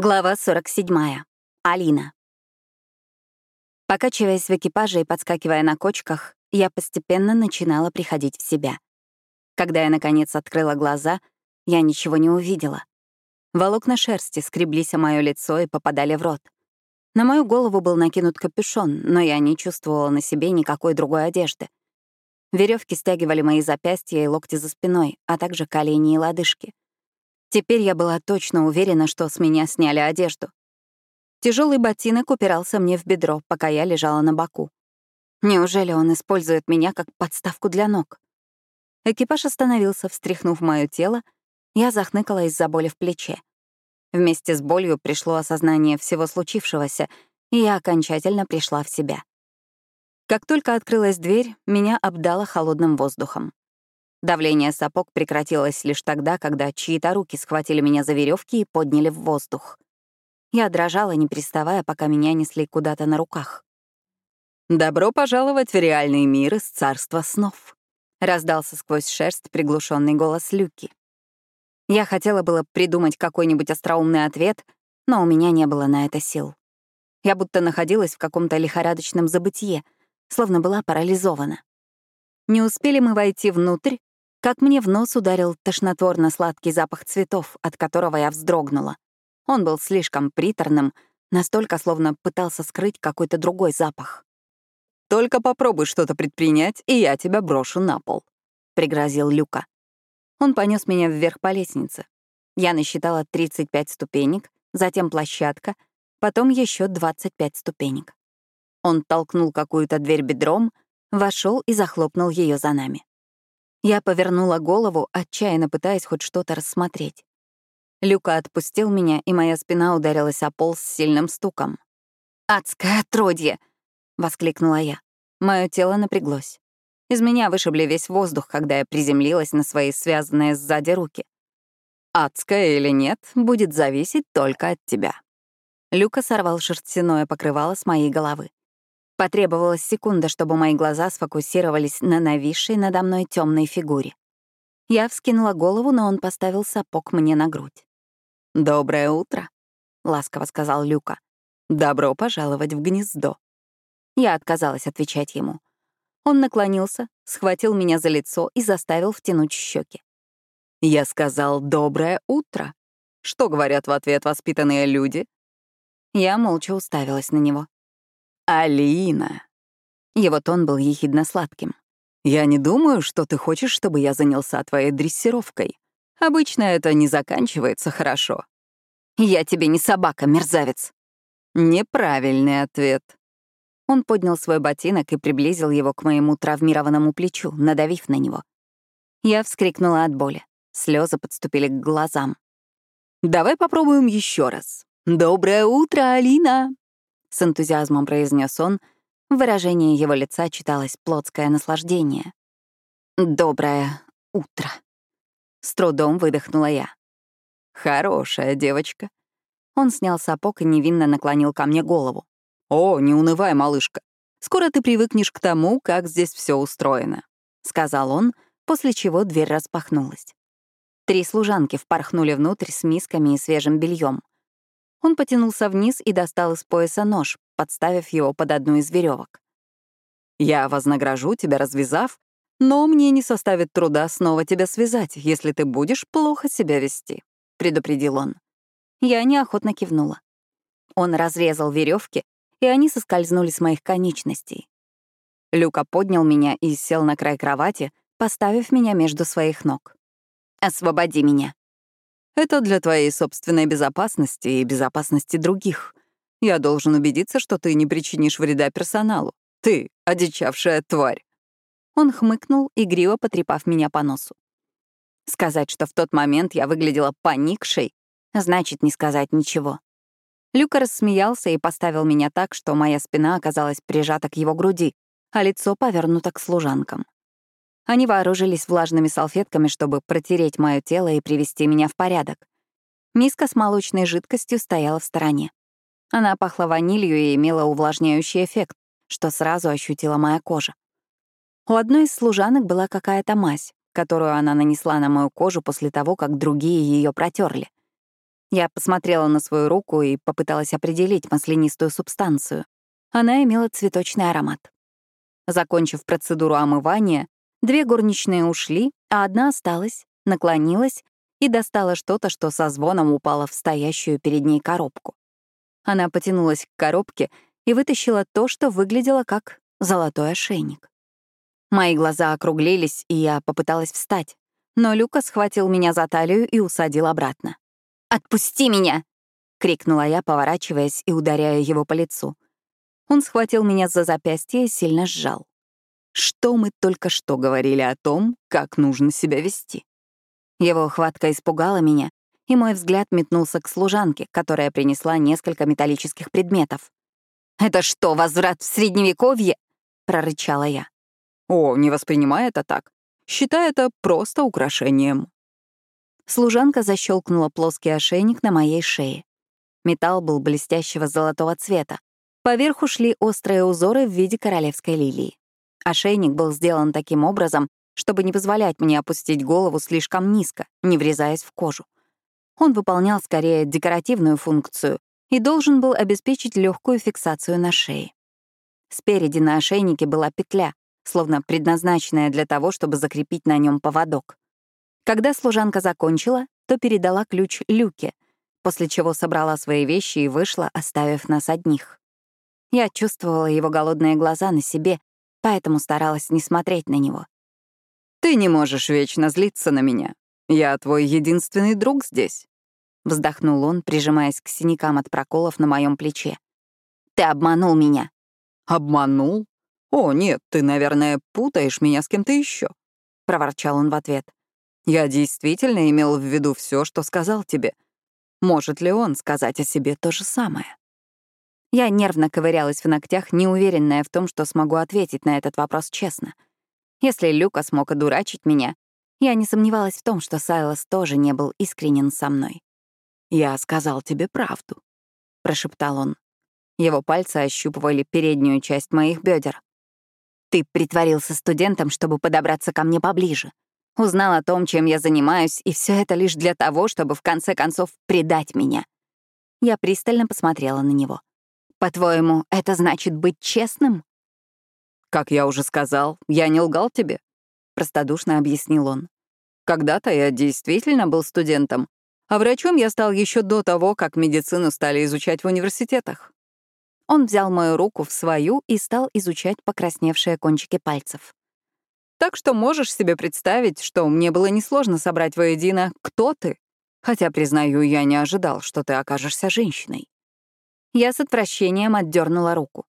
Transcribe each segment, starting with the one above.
Глава 47. Алина. Покачиваясь в экипаже и подскакивая на кочках, я постепенно начинала приходить в себя. Когда я, наконец, открыла глаза, я ничего не увидела. Волокна шерсти скреблись о мое лицо и попадали в рот. На мою голову был накинут капюшон, но я не чувствовала на себе никакой другой одежды. Веревки стягивали мои запястья и локти за спиной, а также колени и лодыжки. Теперь я была точно уверена, что с меня сняли одежду. Тяжелый ботинок упирался мне в бедро, пока я лежала на боку. Неужели он использует меня как подставку для ног? Экипаж остановился, встряхнув мое тело, я захныкала из-за боли в плече. Вместе с болью пришло осознание всего случившегося, и я окончательно пришла в себя. Как только открылась дверь, меня обдало холодным воздухом. Давление сапог прекратилось лишь тогда, когда чьи-то руки схватили меня за веревки и подняли в воздух. Я дрожала, не приставая, пока меня несли куда-то на руках. «Добро пожаловать в реальный мир из царства снов», — раздался сквозь шерсть приглушенный голос Люки. Я хотела было придумать какой-нибудь остроумный ответ, но у меня не было на это сил. Я будто находилась в каком-то лихорадочном забытье, словно была парализована. Не успели мы войти внутрь, как мне в нос ударил тошнотворно-сладкий запах цветов, от которого я вздрогнула. Он был слишком приторным, настолько словно пытался скрыть какой-то другой запах. «Только попробуй что-то предпринять, и я тебя брошу на пол», — пригрозил Люка. Он понес меня вверх по лестнице. Я насчитала 35 ступенек, затем площадка, потом еще 25 ступенек. Он толкнул какую-то дверь бедром, вошел и захлопнул ее за нами. Я повернула голову, отчаянно пытаясь хоть что-то рассмотреть. Люка отпустил меня, и моя спина ударилась о пол с сильным стуком. «Адское отродье!» — воскликнула я. Мое тело напряглось. Из меня вышибли весь воздух, когда я приземлилась на свои связанные сзади руки. «Адское или нет, будет зависеть только от тебя». Люка сорвал шерстяное покрывало с моей головы. Потребовалась секунда, чтобы мои глаза сфокусировались на нависшей надо мной темной фигуре. Я вскинула голову, но он поставил сапог мне на грудь. «Доброе утро», — ласково сказал Люка. «Добро пожаловать в гнездо». Я отказалась отвечать ему. Он наклонился, схватил меня за лицо и заставил втянуть щеки. «Я сказал «доброе утро». Что говорят в ответ воспитанные люди?» Я молча уставилась на него. «Алина!» Его тон был ехидно-сладким. «Я не думаю, что ты хочешь, чтобы я занялся твоей дрессировкой. Обычно это не заканчивается хорошо». «Я тебе не собака, мерзавец!» Неправильный ответ. Он поднял свой ботинок и приблизил его к моему травмированному плечу, надавив на него. Я вскрикнула от боли. Слезы подступили к глазам. «Давай попробуем еще раз. Доброе утро, Алина!» — с энтузиазмом произнес он. В выражении его лица читалось плотское наслаждение. «Доброе утро», — с трудом выдохнула я. «Хорошая девочка». Он снял сапог и невинно наклонил ко мне голову. «О, не унывай, малышка. Скоро ты привыкнешь к тому, как здесь все устроено», — сказал он, после чего дверь распахнулась. Три служанки впорхнули внутрь с мисками и свежим бельем. Он потянулся вниз и достал из пояса нож, подставив его под одну из веревок. «Я вознагражу тебя, развязав, но мне не составит труда снова тебя связать, если ты будешь плохо себя вести», — предупредил он. Я неохотно кивнула. Он разрезал веревки, и они соскользнули с моих конечностей. Люка поднял меня и сел на край кровати, поставив меня между своих ног. «Освободи меня», это для твоей собственной безопасности и безопасности других. Я должен убедиться, что ты не причинишь вреда персоналу. Ты — одичавшая тварь». Он хмыкнул, игриво потрепав меня по носу. Сказать, что в тот момент я выглядела поникшей, значит не сказать ничего. Люка рассмеялся и поставил меня так, что моя спина оказалась прижата к его груди, а лицо повернуто к служанкам. Они вооружились влажными салфетками, чтобы протереть мое тело и привести меня в порядок. Миска с молочной жидкостью стояла в стороне. Она пахла ванилью и имела увлажняющий эффект, что сразу ощутила моя кожа. У одной из служанок была какая-то мазь, которую она нанесла на мою кожу после того, как другие ее протерли. Я посмотрела на свою руку и попыталась определить маслянистую субстанцию. Она имела цветочный аромат. Закончив процедуру омывания, две горничные ушли, а одна осталась, наклонилась и достала что-то, что со звоном упало в стоящую перед ней коробку. Она потянулась к коробке и вытащила то, что выглядело как золотой ошейник. Мои глаза округлились, и я попыталась встать, но Люка схватил меня за талию и усадил обратно. «Отпусти меня!» — крикнула я, поворачиваясь и ударяя его по лицу. Он схватил меня за запястье и сильно сжал. Что мы только что говорили о том, как нужно себя вести? Его хватка испугала меня, и мой взгляд метнулся к служанке, которая принесла несколько металлических предметов. «Это что, возврат в Средневековье?» — прорычала я. «О, не воспринимай это так. Считай это просто украшением». Служанка защелкнула плоский ошейник на моей шее. Металл был блестящего золотого цвета. Поверху шли острые узоры в виде королевской лилии. Ошейник был сделан таким образом, чтобы не позволять мне опустить голову слишком низко, не врезаясь в кожу. Он выполнял скорее декоративную функцию и должен был обеспечить легкую фиксацию на шее. Спереди на ошейнике была петля, словно предназначенная для того, чтобы закрепить на нем поводок. Когда служанка закончила, то передала ключ Люке, после чего собрала свои вещи и вышла, оставив нас одних. Я чувствовала его голодные глаза на себе, поэтому старалась не смотреть на него. «Ты не можешь вечно злиться на меня. Я твой единственный друг здесь», — вздохнул он, прижимаясь к синякам от проколов на моем плече. «Ты обманул меня». «Обманул? О, нет, ты, наверное, путаешь меня с кем-то еще, проворчал он в ответ. «Я действительно имел в виду все, что сказал тебе. Может ли он сказать о себе то же самое?» Я нервно ковырялась в ногтях, неуверенная в том, что смогу ответить на этот вопрос честно. Если Люка смог одурачить меня, я не сомневалась в том, что Сайлос тоже не был искренен со мной. «Я сказал тебе правду», — прошептал он. Его пальцы ощупывали переднюю часть моих бедер. «Ты притворился студентом, чтобы подобраться ко мне поближе. Узнал о том, чем я занимаюсь, и все это лишь для того, чтобы в конце концов предать меня». Я пристально посмотрела на него. По-твоему, это значит быть честным? Как я уже сказал, я не лгал тебе, простодушно объяснил он. Когда-то я действительно был студентом, а врачом я стал еще до того, как медицину стали изучать в университетах. Он взял мою руку в свою и стал изучать покрасневшие кончики пальцев. Так что можешь себе представить, что мне было несложно собрать воедино, кто ты. Хотя, признаю, я не ожидал, что ты окажешься женщиной. Я с отвращением отдернула руку.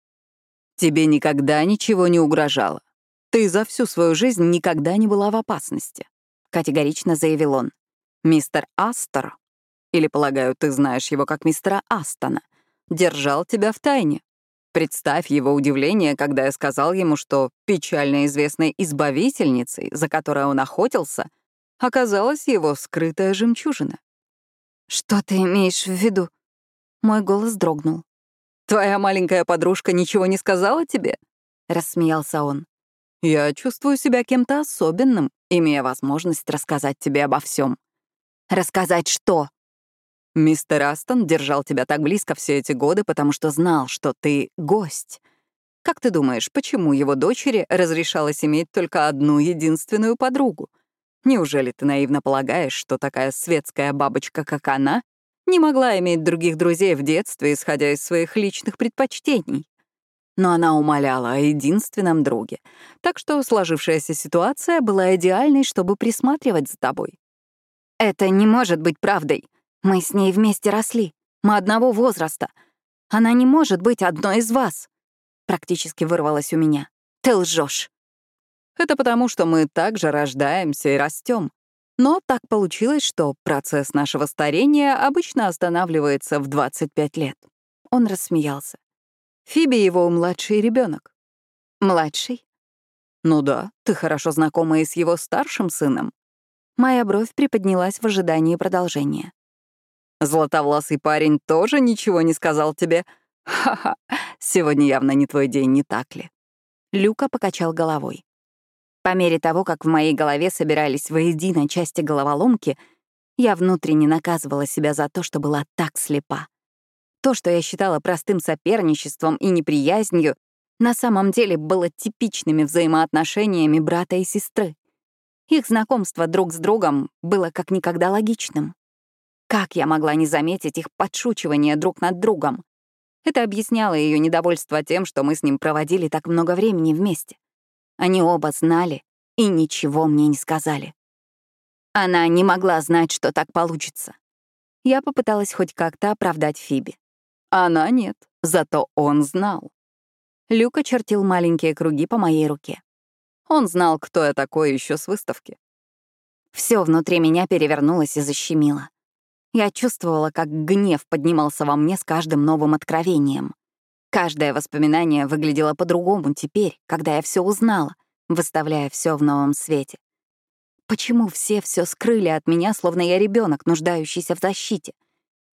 «Тебе никогда ничего не угрожало. Ты за всю свою жизнь никогда не была в опасности», — категорично заявил он. «Мистер Астер, или, полагаю, ты знаешь его как мистера Астона, держал тебя в тайне. Представь его удивление, когда я сказал ему, что печально известной избавительницей, за которой он охотился, оказалась его скрытая жемчужина. «Что ты имеешь в виду?» Мой голос дрогнул. «Твоя маленькая подружка ничего не сказала тебе?» — рассмеялся он. «Я чувствую себя кем-то особенным, имея возможность рассказать тебе обо всем. «Рассказать что?» «Мистер Астон держал тебя так близко все эти годы, потому что знал, что ты гость. Как ты думаешь, почему его дочери разрешалось иметь только одну единственную подругу? Неужели ты наивно полагаешь, что такая светская бабочка, как она, не могла иметь других друзей в детстве, исходя из своих личных предпочтений. Но она умоляла о единственном друге, так что сложившаяся ситуация была идеальной, чтобы присматривать за тобой. «Это не может быть правдой. Мы с ней вместе росли. Мы одного возраста. Она не может быть одной из вас», — практически вырвалась у меня. «Ты лжешь. Это потому, что мы также рождаемся и растем. Но так получилось, что процесс нашего старения обычно останавливается в 25 лет. Он рассмеялся. Фиби его младший ребенок. Младший? Ну да, ты хорошо знакома и с его старшим сыном. Моя бровь приподнялась в ожидании продолжения. Златовласый парень тоже ничего не сказал тебе? Ха-ха, сегодня явно не твой день, не так ли? Люка покачал головой. По мере того, как в моей голове собирались воедино части головоломки, Я внутренне наказывала себя за то, что была так слепа. То, что я считала простым соперничеством и неприязнью, на самом деле было типичными взаимоотношениями брата и сестры. Их знакомство друг с другом было как никогда логичным. Как я могла не заметить их подшучивание друг над другом? Это объясняло ее недовольство тем, что мы с ним проводили так много времени вместе. Они оба знали и ничего мне не сказали. Она не могла знать, что так получится. Я попыталась хоть как-то оправдать Фиби. Она нет, зато он знал. Люка чертил маленькие круги по моей руке. Он знал, кто я такой еще с выставки. Все внутри меня перевернулось и защемило. Я чувствовала, как гнев поднимался во мне с каждым новым откровением. Каждое воспоминание выглядело по-другому теперь, когда я все узнала, выставляя все в новом свете. Почему все все скрыли от меня, словно я ребенок, нуждающийся в защите?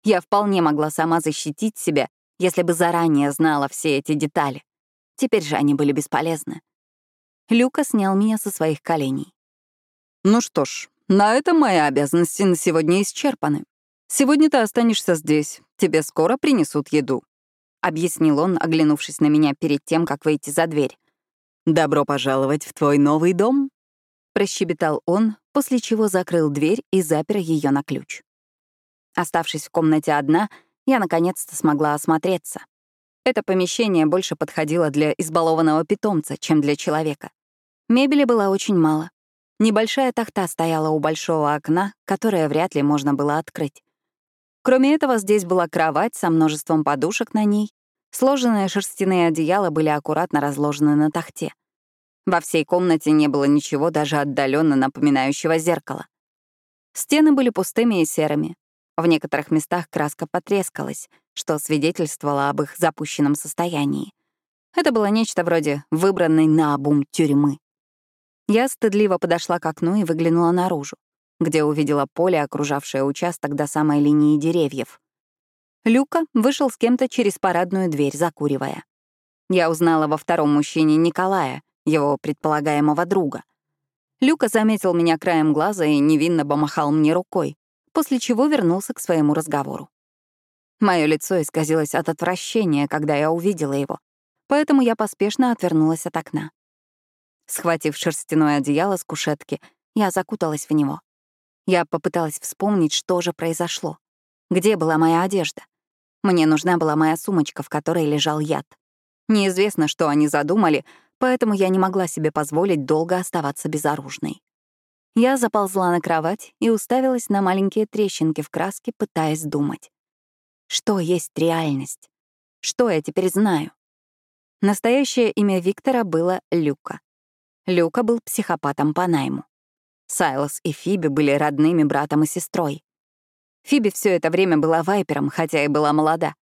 Я вполне могла сама защитить себя, если бы заранее знала все эти детали. Теперь же они были бесполезны. Люка снял меня со своих коленей. «Ну что ж, на этом мои обязанности на сегодня исчерпаны. Сегодня ты останешься здесь, тебе скоро принесут еду», — объяснил он, оглянувшись на меня перед тем, как выйти за дверь. «Добро пожаловать в твой новый дом», — прощебетал он, после чего закрыл дверь и запер ее на ключ. Оставшись в комнате одна, я наконец-то смогла осмотреться. Это помещение больше подходило для избалованного питомца, чем для человека. Мебели было очень мало. Небольшая тахта стояла у большого окна, которое вряд ли можно было открыть. Кроме этого, здесь была кровать со множеством подушек на ней. Сложенные шерстяные одеяла были аккуратно разложены на тахте. Во всей комнате не было ничего даже отдаленно напоминающего зеркало. Стены были пустыми и серыми. В некоторых местах краска потрескалась, что свидетельствовало об их запущенном состоянии. Это было нечто вроде выбранной наобум тюрьмы. Я стыдливо подошла к окну и выглянула наружу, где увидела поле, окружавшее участок до самой линии деревьев. Люка вышел с кем-то через парадную дверь, закуривая. Я узнала во втором мужчине Николая, его предполагаемого друга. Люка заметил меня краем глаза и невинно помахал мне рукой, после чего вернулся к своему разговору. Мое лицо исказилось от отвращения, когда я увидела его, поэтому я поспешно отвернулась от окна. Схватив шерстяное одеяло с кушетки, я закуталась в него. Я попыталась вспомнить, что же произошло. Где была моя одежда? Мне нужна была моя сумочка, в которой лежал яд. Неизвестно, что они задумали, поэтому я не могла себе позволить долго оставаться безоружной. Я заползла на кровать и уставилась на маленькие трещинки в краске, пытаясь думать. Что есть реальность? Что я теперь знаю? Настоящее имя Виктора было Люка. Люка был психопатом по найму. Сайлос и Фиби были родными братом и сестрой. Фиби все это время была вайпером, хотя и была молода.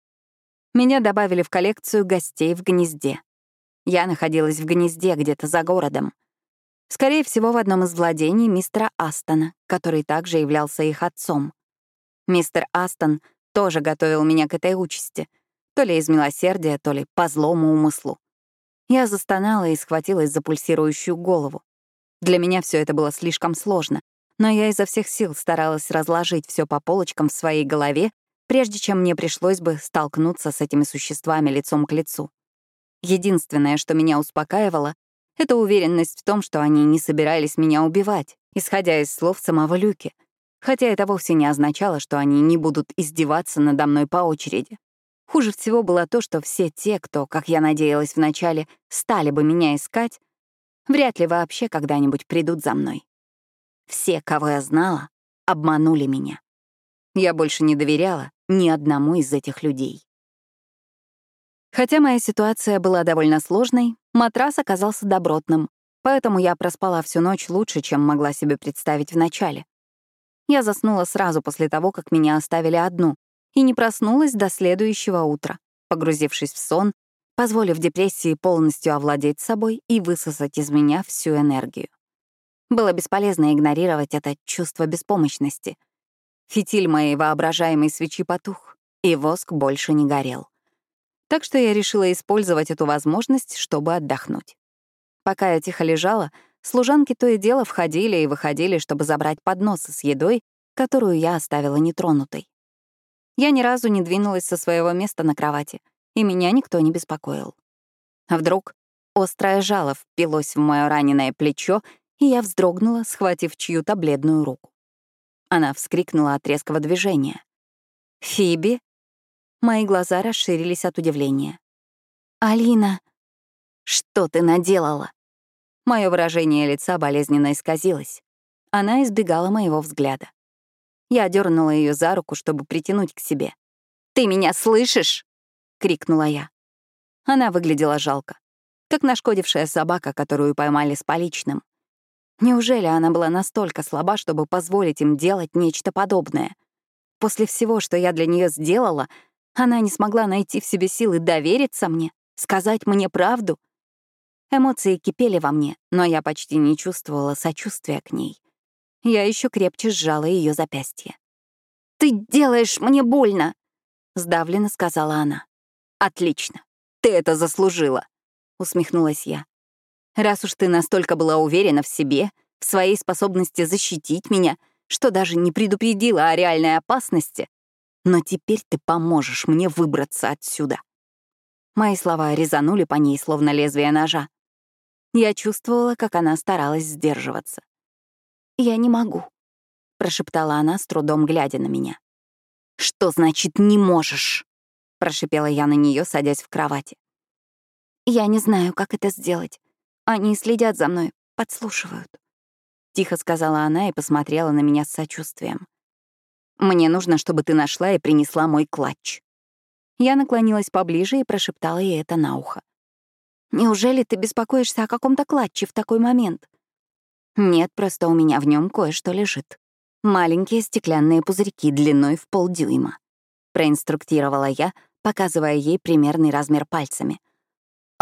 Меня добавили в коллекцию гостей в гнезде. Я находилась в гнезде где-то за городом. Скорее всего, в одном из владений мистера Астона, который также являлся их отцом. Мистер Астон тоже готовил меня к этой участи, то ли из милосердия, то ли по злому умыслу. Я застонала и схватилась за пульсирующую голову. Для меня все это было слишком сложно, но я изо всех сил старалась разложить все по полочкам в своей голове, прежде чем мне пришлось бы столкнуться с этими существами лицом к лицу. Единственное, что меня успокаивало, — это уверенность в том, что они не собирались меня убивать, исходя из слов самого Люки — хотя это вовсе не означало, что они не будут издеваться надо мной по очереди. Хуже всего было то, что все те, кто, как я надеялась вначале, стали бы меня искать, вряд ли вообще когда-нибудь придут за мной. Все, кого я знала, обманули меня. Я больше не доверяла ни одному из этих людей. Хотя моя ситуация была довольно сложной, матрас оказался добротным, поэтому я проспала всю ночь лучше, чем могла себе представить вначале. Я заснула сразу после того, как меня оставили одну, и не проснулась до следующего утра, погрузившись в сон, позволив депрессии полностью овладеть собой и высосать из меня всю энергию. Было бесполезно игнорировать это чувство беспомощности. Фитиль моей воображаемой свечи потух, и воск больше не горел. Так что я решила использовать эту возможность, чтобы отдохнуть. Пока я тихо лежала, Служанки то и дело входили и выходили, чтобы забрать подносы с едой которую я оставила нетронутой. Я ни разу не двинулась со своего места на кровати, и меня никто не беспокоил. А вдруг острое жало впилось в мое раненое плечо, и я вздрогнула, схватив чью-то бледную руку. Она вскрикнула от резкого движения. «Фиби?» Мои глаза расширились от удивления. «Алина, что ты наделала?» Мое выражение лица болезненно исказилось. Она избегала моего взгляда. Я дернула ее за руку, чтобы притянуть к себе. «Ты меня слышишь?» — крикнула я. Она выглядела жалко, как нашкодившая собака, которую поймали с поличным. Неужели она была настолько слаба, чтобы позволить им делать нечто подобное? После всего, что я для нее сделала, она не смогла найти в себе силы довериться мне, сказать мне правду. Эмоции кипели во мне, но я почти не чувствовала сочувствия к ней. Я еще крепче сжала ее запястье. «Ты делаешь мне больно!» — сдавленно сказала она. «Отлично. Ты это заслужила!» — усмехнулась я. «Раз уж ты настолько была уверена в себе, в своей способности защитить меня, что даже не предупредила о реальной опасности, но теперь ты поможешь мне выбраться отсюда». Мои слова резанули по ней, словно лезвие ножа. Я чувствовала, как она старалась сдерживаться. «Я не могу», — прошептала она, с трудом глядя на меня. «Что значит «не можешь»?» — прошипела я на нее, садясь в кровати. «Я не знаю, как это сделать. Они следят за мной, подслушивают», — тихо сказала она и посмотрела на меня с сочувствием. «Мне нужно, чтобы ты нашла и принесла мой клатч». Я наклонилась поближе и прошептала ей это на ухо. «Неужели ты беспокоишься о каком-то клатче в такой момент?» Нет, просто у меня в нем кое-что лежит. Маленькие стеклянные пузырьки длиной в полдюйма. Проинструктировала я, показывая ей примерный размер пальцами.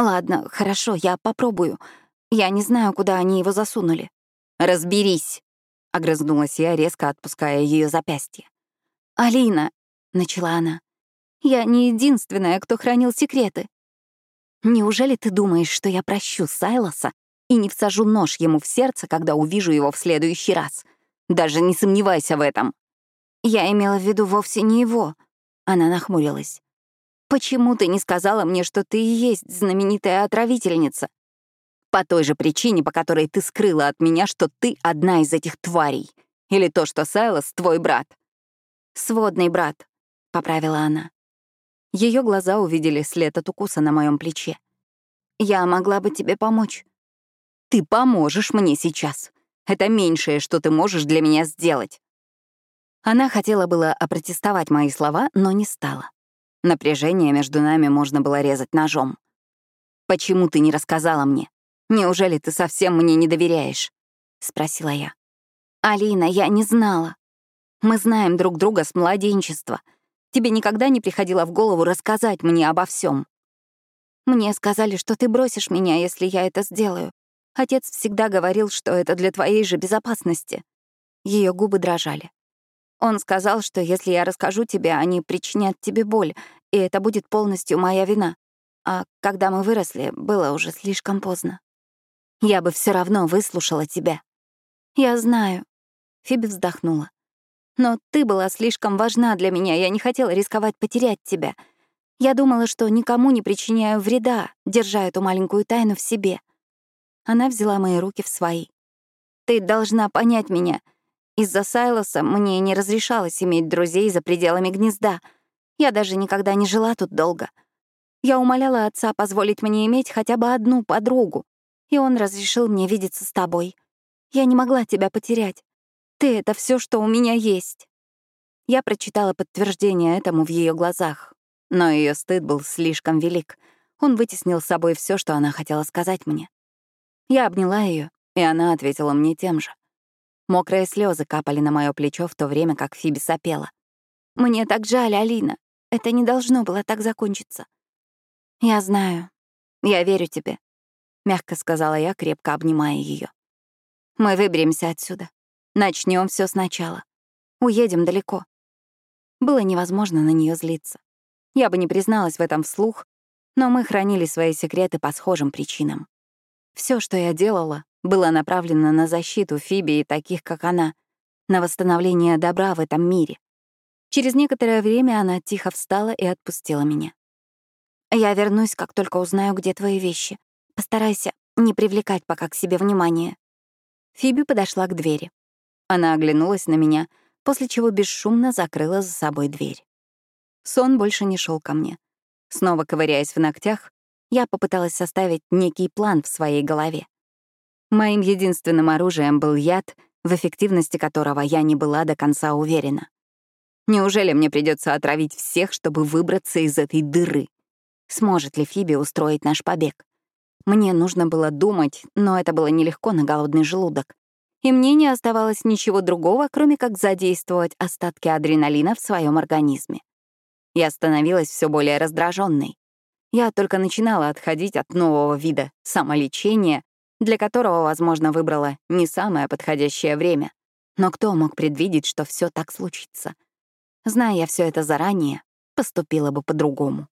«Ладно, хорошо, я попробую. Я не знаю, куда они его засунули». «Разберись!» — огрызнулась я, резко отпуская ее запястье. «Алина!» — начала она. «Я не единственная, кто хранил секреты. Неужели ты думаешь, что я прощу Сайлоса и не всажу нож ему в сердце, когда увижу его в следующий раз. Даже не сомневайся в этом. Я имела в виду вовсе не его. Она нахмурилась. Почему ты не сказала мне, что ты и есть знаменитая отравительница? По той же причине, по которой ты скрыла от меня, что ты одна из этих тварей. Или то, что Сайлос — твой брат. «Сводный брат», — поправила она. Ее глаза увидели след от укуса на моем плече. «Я могла бы тебе помочь. Ты поможешь мне сейчас. Это меньшее, что ты можешь для меня сделать. Она хотела было опротестовать мои слова, но не стала. Напряжение между нами можно было резать ножом. «Почему ты не рассказала мне? Неужели ты совсем мне не доверяешь?» — спросила я. «Алина, я не знала. Мы знаем друг друга с младенчества. Тебе никогда не приходило в голову рассказать мне обо всем. Мне сказали, что ты бросишь меня, если я это сделаю. Отец всегда говорил, что это для твоей же безопасности. Ее губы дрожали. Он сказал, что если я расскажу тебе, они причинят тебе боль, и это будет полностью моя вина. А когда мы выросли, было уже слишком поздно. Я бы все равно выслушала тебя. Я знаю. Фиби вздохнула. Но ты была слишком важна для меня, я не хотела рисковать потерять тебя. Я думала, что никому не причиняю вреда, держа эту маленькую тайну в себе. Она взяла мои руки в свои. «Ты должна понять меня. Из-за Сайлоса мне не разрешалось иметь друзей за пределами гнезда. Я даже никогда не жила тут долго. Я умоляла отца позволить мне иметь хотя бы одну подругу, и он разрешил мне видеться с тобой. Я не могла тебя потерять. Ты — это все, что у меня есть». Я прочитала подтверждение этому в ее глазах, но ее стыд был слишком велик. Он вытеснил с собой все, что она хотела сказать мне. Я обняла ее, и она ответила мне тем же. Мокрые слезы капали на мое плечо в то время, как Фиби сопела. «Мне так жаль, Алина. Это не должно было так закончиться». «Я знаю. Я верю тебе», — мягко сказала я, крепко обнимая ее. «Мы выберемся отсюда. Начнем все сначала. Уедем далеко». Было невозможно на нее злиться. Я бы не призналась в этом вслух, но мы хранили свои секреты по схожим причинам. Все, что я делала, было направлено на защиту Фиби и таких, как она. на восстановление добра в этом мире. Через некоторое время она тихо встала и отпустила меня. «Я вернусь, как только узнаю, где твои вещи. Постарайся не привлекать пока к себе внимания». Фиби подошла к двери. Она оглянулась на меня, после чего бесшумно закрыла за собой дверь. Сон больше не шел ко мне. Снова ковыряясь в ногтях, я попыталась составить некий план в своей голове. Моим единственным оружием был яд, в эффективности которого я не была до конца уверена. Неужели мне придется отравить всех, чтобы выбраться из этой дыры? Сможет ли Фиби устроить наш побег? Мне нужно было думать, но это было нелегко на голодный желудок. И мне не оставалось ничего другого, кроме как задействовать остатки адреналина в своем организме. Я становилась все более раздраженной. Я только начинала отходить от нового вида самолечения, для которого, возможно, выбрала не самое подходящее время. Но кто мог предвидеть, что все так случится? Зная я все это заранее, поступила бы по-другому.